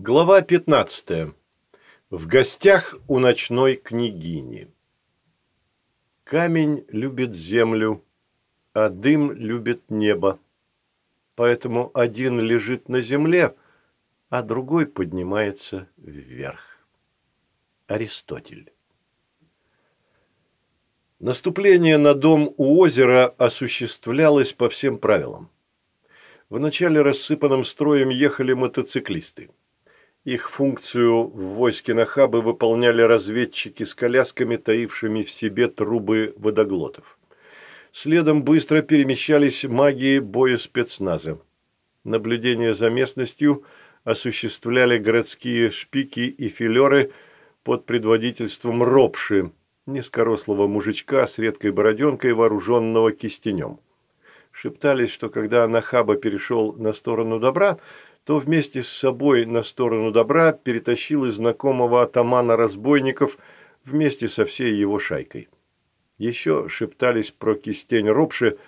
Глава 15. В гостях у ночной княгини. Камень любит землю, а дым любит небо. Поэтому один лежит на земле, а другой поднимается вверх. Аристотель. Наступление на дом у озера осуществлялось по всем правилам. Вначале рассыпанным строем ехали мотоциклисты. Их функцию в войске Нахабы выполняли разведчики с колясками, таившими в себе трубы водоглотов. Следом быстро перемещались маги боя спецназа. Наблюдение за местностью осуществляли городские шпики и филеры под предводительством Ропши, низкорослого мужичка с редкой бороденкой, вооруженного кистенем. Шептались, что когда Нахаба перешел на сторону добра – то вместе с собой на сторону добра перетащил и знакомого атамана разбойников вместе со всей его шайкой. Еще шептались про кистень Ропши,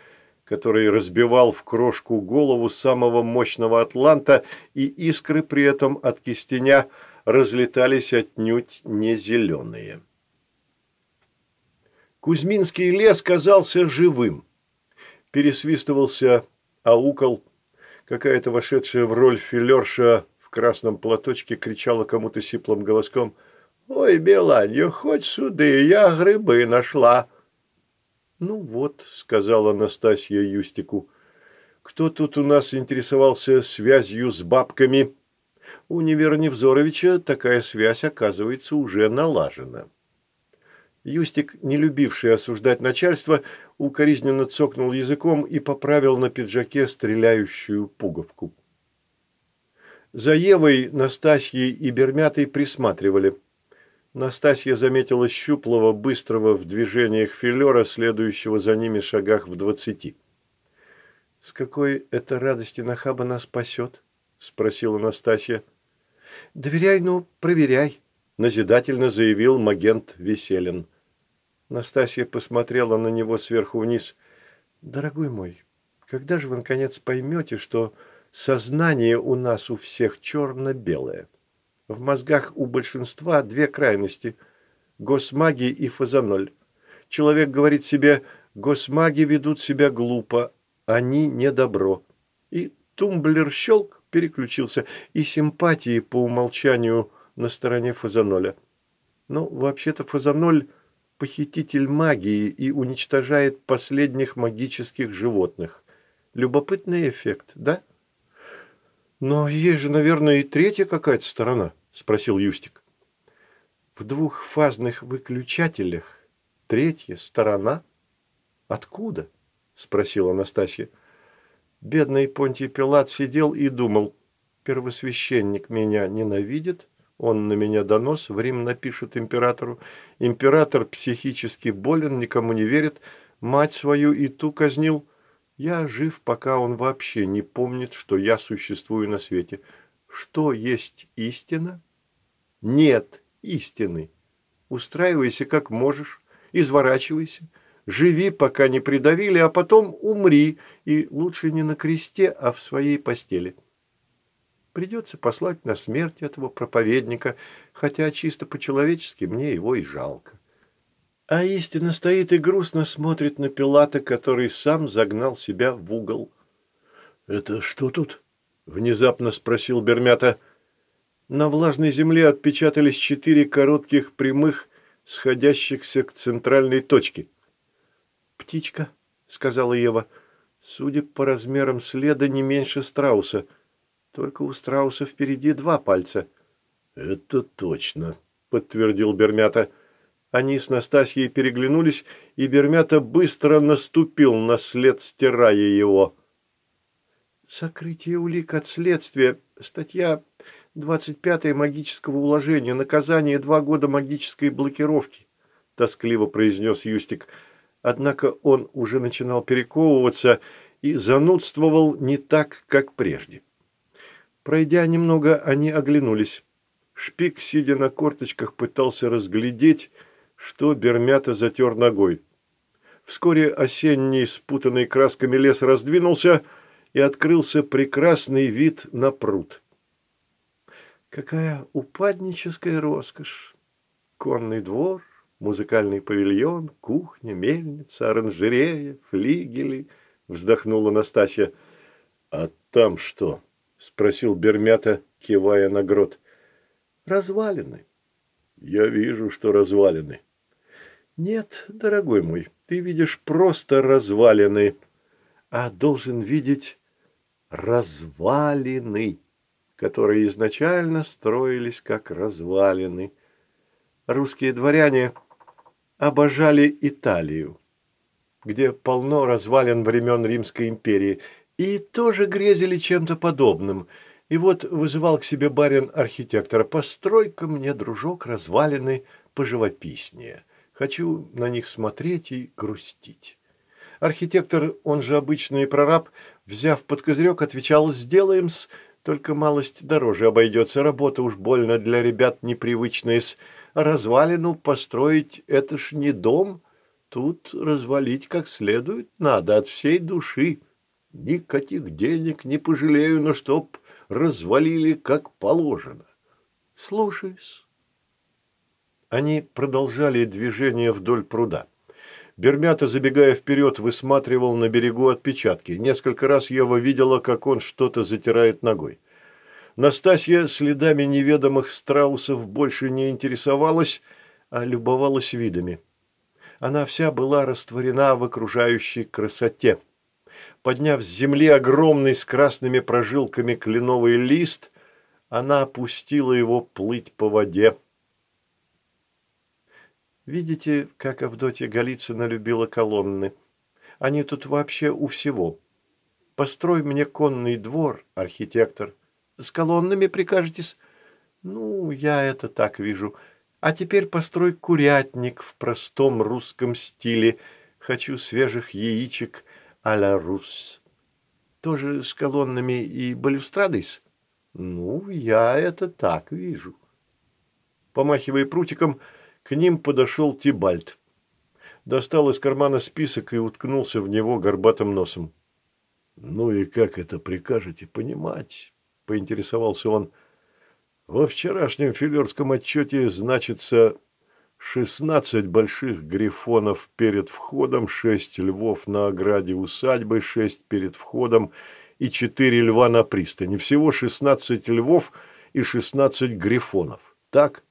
который разбивал в крошку голову самого мощного атланта, и искры при этом от кистеня разлетались отнюдь не зеленые. Кузьминский лес казался живым. Пересвистывался, аукал, Какая-то вошедшая в роль филерша в красном платочке кричала кому-то сиплым голоском «Ой, Беланья, хоть суды, я грибы нашла!» «Ну вот», — сказала Анастасия Юстику, — «кто тут у нас интересовался связью с бабками?» У Невера Невзоровича такая связь, оказывается, уже налажена. Юстик, не любивший осуждать начальство, укоризненно цокнул языком и поправил на пиджаке стреляющую пуговку. За Евой, Настасьей и Бермятой присматривали. Настасья заметила щуплого, быстрого в движениях филера, следующего за ними шагах в двадцати. «С какой это радости Нахаба нас спасет?» – спросила Настасья. «Доверяй, ну, проверяй», – назидательно заявил магент Веселин. Настасья посмотрела на него сверху вниз. «Дорогой мой, когда же вы, наконец, поймете, что сознание у нас у всех черно-белое? В мозгах у большинства две крайности – госмаги и фазаноль. Человек говорит себе «госмаги ведут себя глупо, они не добро». И тумблер щелк, переключился, и симпатии по умолчанию на стороне фазаноля. Ну, вообще-то фазаноль – похититель магии и уничтожает последних магических животных. Любопытный эффект, да? Но есть же, наверное, и третья какая-то сторона, спросил Юстик. В двухфазных выключателях третья сторона? Откуда? спросила Анастасия. Бедный Понтий Пилат сидел и думал, первосвященник меня ненавидит, он на меня донос в Рим напишет императору. Император психически болен, никому не верит. Мать свою и ту казнил. Я жив, пока он вообще не помнит, что я существую на свете. Что есть истина? Нет истины. Устраивайся как можешь, изворачивайся. Живи, пока не придавили, а потом умри, и лучше не на кресте, а в своей постели. Придется послать на смерть этого проповедника, хотя чисто по-человечески мне его и жалко. А истина стоит и грустно смотрит на Пилата, который сам загнал себя в угол. «Это что тут?» – внезапно спросил Бермята. На влажной земле отпечатались четыре коротких прямых, сходящихся к центральной точке. «Птичка», – сказала Ева, – «судя по размерам следа, не меньше страуса». Только у страуса впереди два пальца. «Это точно», — подтвердил Бермята. Они с Настасьей переглянулись, и Бермята быстро наступил на след, стирая его. «Сокрытие улик от следствия. Статья 25 магического уложения. Наказание два года магической блокировки», — тоскливо произнес Юстик. Однако он уже начинал перековываться и занудствовал не так, как прежде. Пройдя немного, они оглянулись. Шпик, сидя на корточках, пытался разглядеть, что Бермята затер ногой. Вскоре осенний, спутанный красками лес раздвинулся, и открылся прекрасный вид на пруд. Какая упадническая роскошь! Конный двор, музыкальный павильон, кухня, мельница, оранжерея, флигели, вздохнула Настасья. А там что? Спросил Бермята, кивая на грот. Развалины. Я вижу, что развалины. Нет, дорогой мой, ты видишь просто развалины, а должен видеть развалины, которые изначально строились как развалины. Русские дворяне обожали Италию, где полно развалин времен Римской империи, и тоже грезили чем-то подобным. И вот вызывал к себе барин архитектора, построй-ка мне, дружок, развалины поживописнее. Хочу на них смотреть и грустить. Архитектор, он же обычный прораб, взяв под козырек, отвечал «Сделаем-с, только малость дороже обойдется, работа уж больно для ребят непривычная-с. Развалину построить – это ж не дом, тут развалить как следует надо от всей души. Никаких денег не пожалею, но чтоб развалили как положено. Слушаюсь». Они продолжали движение вдоль пруда. Бермята, забегая вперед, высматривал на берегу отпечатки. Несколько раз Ева видела, как он что-то затирает ногой. Настасья следами неведомых страусов больше не интересовалась, а любовалась видами. Она вся была растворена в окружающей красоте. Подняв с земли огромный с красными прожилками кленовый лист, она опустила его плыть по воде. Видите, как Авдотья Голицына любила колонны? Они тут вообще у всего. Построй мне конный двор, архитектор. С колоннами прикажетесь? Ну, я это так вижу. А теперь построй курятник в простом русском стиле. Хочу свежих яичек а-ля рус. Тоже с колоннами и балюстрадой Ну, я это так вижу. Помахивая прутиком, к ним подошел Тибальт. Достал из кармана список и уткнулся в него горбатым носом. «Ну и как это прикажете понимать?» – поинтересовался он. «Во вчерашнем филерском отчете значится шестнадцать больших грифонов перед входом, шесть львов на ограде усадьбы, шесть перед входом и четыре льва на пристани. Всего шестнадцать львов и шестнадцать грифонов. Так?»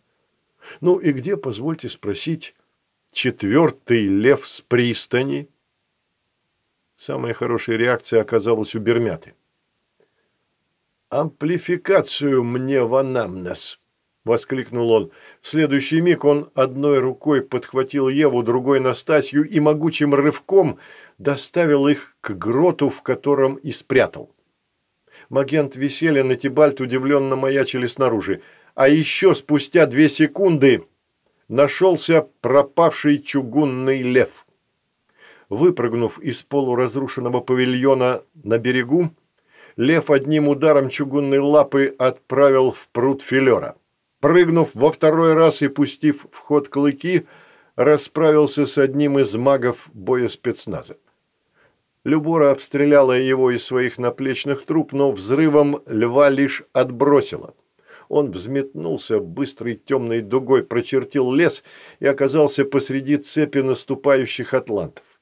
Ну и где, позвольте спросить, четвертый лев с пристани? Самая хорошая реакция оказалась у Бермяты. «Амплификацию мне в анамнез!» – воскликнул он. В следующий миг он одной рукой подхватил Еву, другой Настасью и могучим рывком доставил их к гроту, в котором и спрятал. Магент веселья на Тибальт удивленно маячили снаружи – а еще спустя две секунды нашелся пропавший чугунный лев. Выпрыгнув из полуразрушенного павильона на берегу, лев одним ударом чугунной лапы отправил в пруд филера. Прыгнув во второй раз и пустив в ход клыки, расправился с одним из магов боя спецназа. Любора обстреляла его из своих наплечных труб, но взрывом льва лишь отбросила. Он взметнулся быстрой темной дугой, прочертил лес и оказался посреди цепи наступающих атлантов.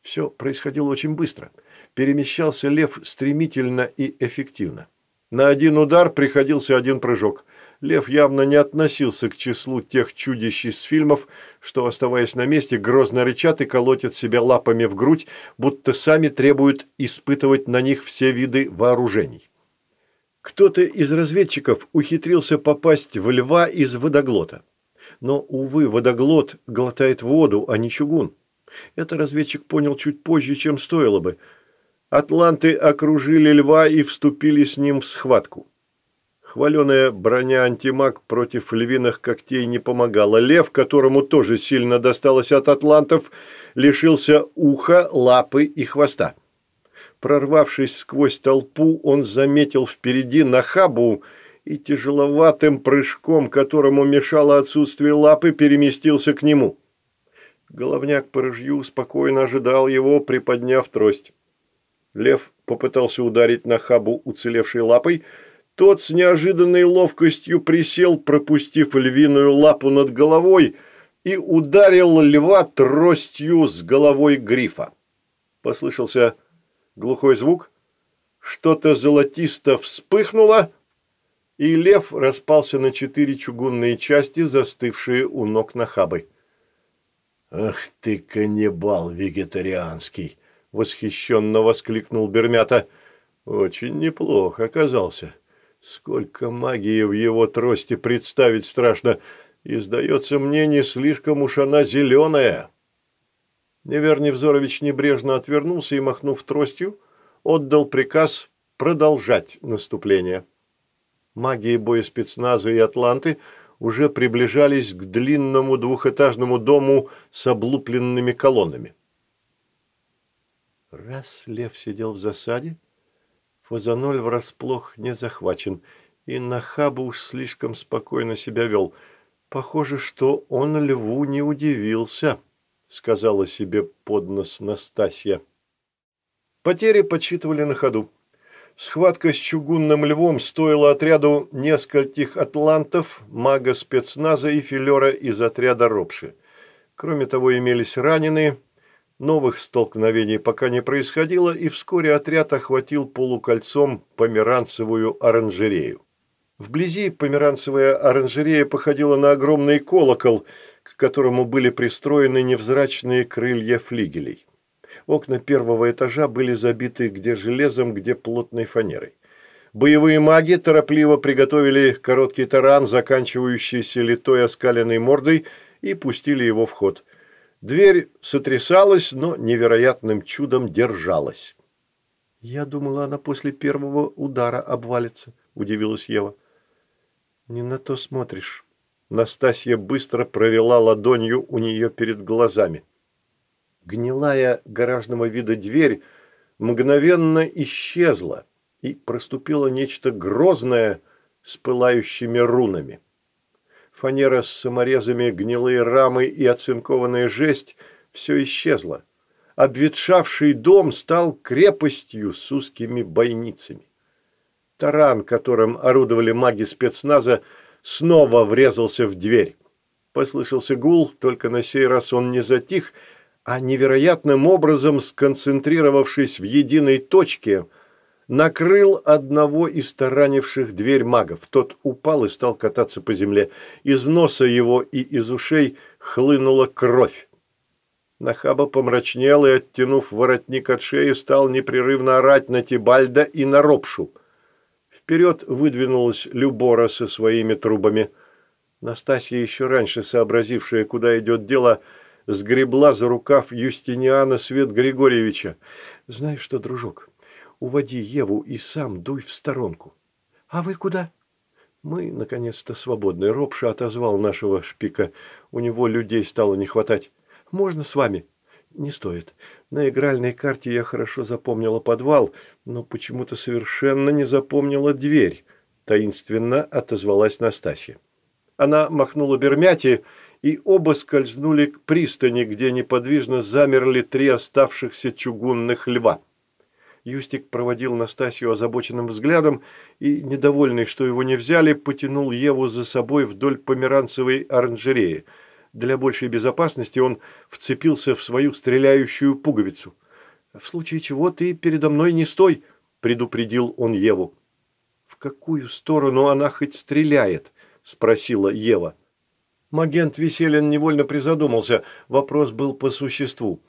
Все происходило очень быстро. Перемещался лев стремительно и эффективно. На один удар приходился один прыжок. Лев явно не относился к числу тех чудищ из фильмов, что, оставаясь на месте, грозно рычат и колотят себя лапами в грудь, будто сами требуют испытывать на них все виды вооружений. Кто-то из разведчиков ухитрился попасть в льва из водоглота. Но, увы, водоглот глотает воду, а не чугун. Это разведчик понял чуть позже, чем стоило бы. Атланты окружили льва и вступили с ним в схватку. Хваленая броня антимаг против львиных когтей не помогала. Лев, которому тоже сильно досталось от атлантов, лишился уха, лапы и хвоста. Прорвавшись сквозь толпу, он заметил впереди Нахабу и тяжеловатым прыжком, которому мешало отсутствие лапы, переместился к нему. Головняк по рыжью спокойно ожидал его, приподняв трость. Лев попытался ударить Нахабу уцелевшей лапой, Тот с неожиданной ловкостью присел, пропустив львиную лапу над головой, и ударил льва тростью с головой грифа. Послышался глухой звук, что-то золотисто вспыхнуло, и лев распался на четыре чугунные части, застывшие у ног Нахабы. «Ах ты, каннибал вегетарианский!» — восхищенно воскликнул Бермята. «Очень неплохо оказался. Сколько магии в его трости представить страшно, и, сдается мне, не слишком уж она зеленая». Невер Невзорович небрежно отвернулся и, махнув тростью, отдал приказ продолжать наступление. Магии боеспецназа и Атланты уже приближались к длинному двухэтажному дому с облупленными колоннами. Раз лев сидел в засаде, Фазаноль врасплох не захвачен, и Нахаба уж слишком спокойно себя вел. Похоже, что он льву не удивился, сказала себе под нос Настасья. Потери подсчитывали на ходу. Схватка с чугунным львом стоила отряду нескольких атлантов, мага спецназа и филера из отряда Ропши. Кроме того, имелись раненые – Новых столкновений пока не происходило, и вскоре отряд охватил полукольцом померанцевую оранжерею. Вблизи померанцевая оранжерея походила на огромный колокол, к которому были пристроены невзрачные крылья флигелей. Окна первого этажа были забиты где железом, где плотной фанерой. Боевые маги торопливо приготовили короткий таран, заканчивающийся литой оскаленной мордой, и пустили его в ход – Дверь сотрясалась, но невероятным чудом держалась. «Я думала, она после первого удара обвалится», – удивилась Ева. «Не на то смотришь». Настасья быстро провела ладонью у нее перед глазами. Гнилая гаражного вида дверь мгновенно исчезла, и проступило нечто грозное с пылающими рунами фанера с саморезами, гнилые рамы и оцинкованная жесть – все исчезло. Обветшавший дом стал крепостью с узкими бойницами. Таран, которым орудовали маги спецназа, снова врезался в дверь. Послышался гул, только на сей раз он не затих, а невероятным образом, сконцентрировавшись в единой точке – накрыл одного из таранивших дверь магов. Тот упал и стал кататься по земле. Из носа его и из ушей хлынула кровь. Нахаба помрачнел и, оттянув воротник от шеи, стал непрерывно орать на Тибальда и на Ропшу. Вперед выдвинулась Любора со своими трубами. Настасья, еще раньше сообразившая, куда идет дело, сгребла за рукав Юстиниана Свет Григорьевича. «Знаешь что, дружок, уводи Еву и сам дуй в сторонку. А вы куда? Мы, наконец-то, свободны. Ропша отозвал нашего шпика. У него людей стало не хватать. Можно с вами? Не стоит. На игральной карте я хорошо запомнила подвал, но почему-то совершенно не запомнила дверь. Таинственно отозвалась Настасья. Она махнула Бермяти, и оба скользнули к пристани, где неподвижно замерли три оставшихся чугунных льва. Юстик проводил Настасью озабоченным взглядом и, недовольный, что его не взяли, потянул Еву за собой вдоль померанцевой оранжереи. Для большей безопасности он вцепился в свою стреляющую пуговицу. «В случае чего ты передо мной не стой», – предупредил он Еву. «В какую сторону она хоть стреляет?» – спросила Ева. Магент Веселин невольно призадумался. Вопрос был по существу.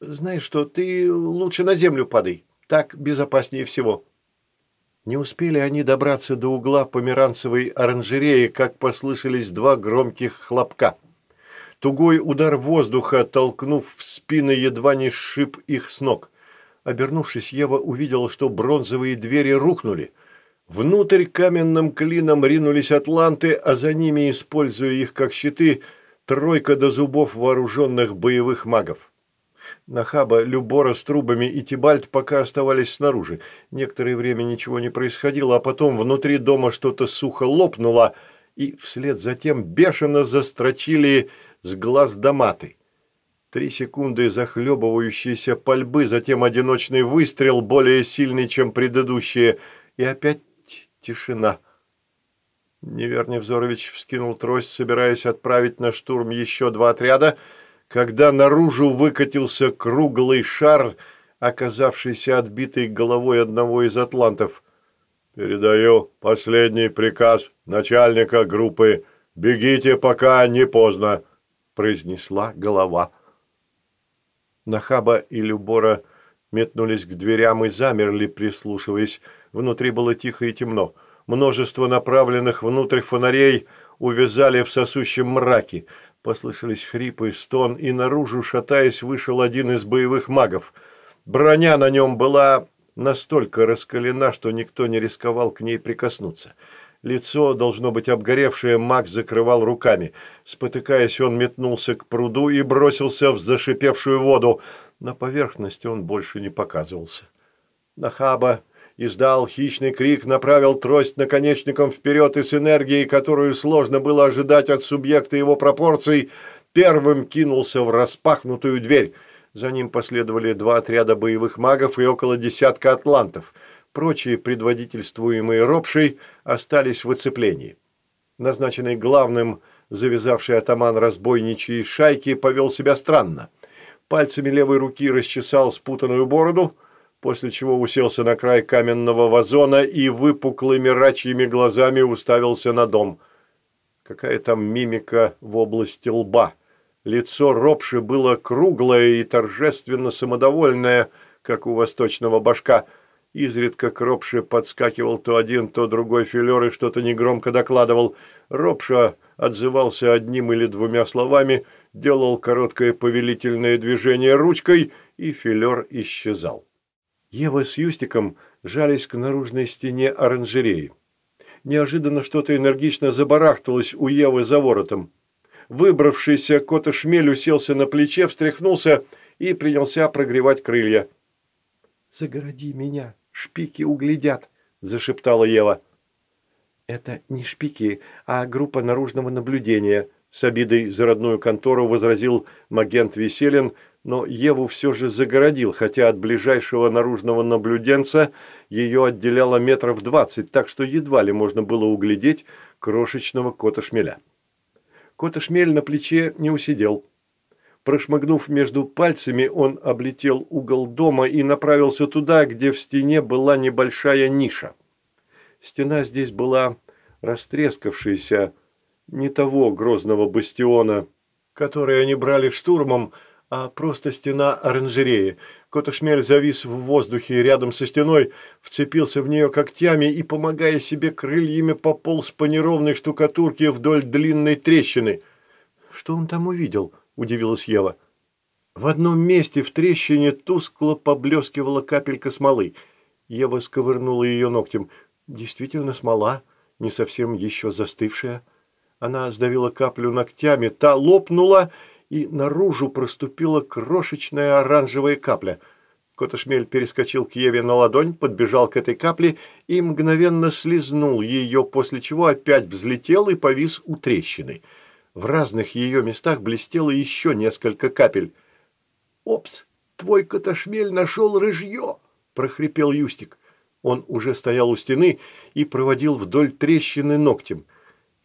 «Знаешь что, ты лучше на землю падай». Так безопаснее всего». Не успели они добраться до угла померанцевой оранжереи, как послышались два громких хлопка. Тугой удар воздуха, толкнув в спины, едва не сшиб их с ног. Обернувшись, Ева увидела, что бронзовые двери рухнули. Внутрь каменным клином ринулись атланты, а за ними, используя их как щиты, тройка до зубов вооруженных боевых магов. Нахаба, Любора с трубами и Тибальт пока оставались снаружи. Некоторое время ничего не происходило, а потом внутри дома что-то сухо лопнуло, и вслед за тем бешено застрочили с глаз доматы. Три секунды захлебывающейся пальбы, затем одиночный выстрел, более сильный, чем предыдущие, и опять тишина. Невер Невзорович вскинул трость, собираясь отправить на штурм еще два отряда, когда наружу выкатился круглый шар, оказавшийся отбитой головой одного из атлантов. «Передаю последний приказ начальника группы. Бегите, пока не поздно», – произнесла голова. Нахаба и Любора метнулись к дверям и замерли, прислушиваясь. Внутри было тихо и темно. Множество направленных внутрь фонарей увязали в сосущем мраке. Послышались хрипы, стон, и наружу, шатаясь, вышел один из боевых магов. Броня на нем была настолько раскалена, что никто не рисковал к ней прикоснуться. Лицо, должно быть обгоревшее, маг закрывал руками. Спотыкаясь, он метнулся к пруду и бросился в зашипевшую воду. На поверхности он больше не показывался. Нахаба издал хищный крик, направил трость наконечником вперед и с энергией, которую сложно было ожидать от субъекта его пропорций, первым кинулся в распахнутую дверь. За ним последовали два отряда боевых магов и около десятка атлантов. Прочие, предводительствуемые Ропшей, остались в оцеплении. Назначенный главным, завязавший атаман разбойничьей шайки, повел себя странно. Пальцами левой руки расчесал спутанную бороду – после чего уселся на край каменного вазона и выпуклыми рачьими глазами уставился на дом. Какая там мимика в области лба. Лицо Ропши было круглое и торжественно самодовольное, как у восточного башка. Изредка к Ропше подскакивал то один, то другой филер и что-то негромко докладывал. Ропша отзывался одним или двумя словами, делал короткое повелительное движение ручкой, и филер исчезал. Ева с Юстиком жались к наружной стене оранжереи. Неожиданно что-то энергично забарахталось у Евы за воротом. Выбравшийся кота-шмель уселся на плече, встряхнулся и принялся прогревать крылья. «Загороди меня, шпики углядят», – зашептала Ева. «Это не шпики, а группа наружного наблюдения», – с обидой за родную контору возразил Магент Веселин – но Еву все же загородил, хотя от ближайшего наружного наблюденца ее отделяло метров двадцать, так что едва ли можно было углядеть крошечного кота-шмеля. Кота-шмель на плече не усидел. Прошмыгнув между пальцами, он облетел угол дома и направился туда, где в стене была небольшая ниша. Стена здесь была растрескавшаяся, не того грозного бастиона, который они брали штурмом, а просто стена оранжереи. Котошмель завис в воздухе рядом со стеной, вцепился в нее когтями и, помогая себе крыльями, пополз по неровной штукатурке вдоль длинной трещины. «Что он там увидел?» – удивилась Ева. В одном месте в трещине тускло поблескивала капелька смолы. Ева сковырнула ее ногтем. Действительно смола, не совсем еще застывшая. Она сдавила каплю ногтями, та лопнула – и наружу проступила крошечная оранжевая капля. Котошмель перескочил к Еве на ладонь, подбежал к этой капле и мгновенно слезнул ее, после чего опять взлетел и повис у трещины. В разных ее местах блестело еще несколько капель. «Опс, твой Котошмель нашел рыжье!» – прохрипел Юстик. Он уже стоял у стены и проводил вдоль трещины ногтем –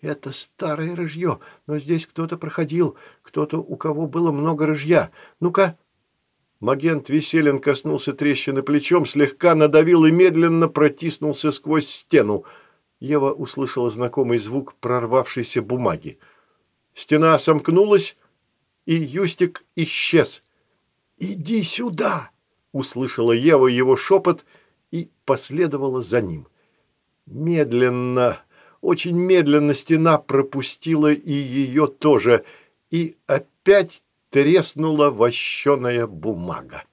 это старое рыжье, но здесь кто-то проходил, кто-то, у кого было много рыжья. Ну-ка!» Магент Веселин коснулся трещины плечом, слегка надавил и медленно протиснулся сквозь стену. Ева услышала знакомый звук прорвавшейся бумаги. Стена сомкнулась, и Юстик исчез. «Иди сюда!» – услышала Ева его шепот и последовала за ним. Медленно очень медленно стена пропустила и ее тоже, и опять треснула вощеная бумага.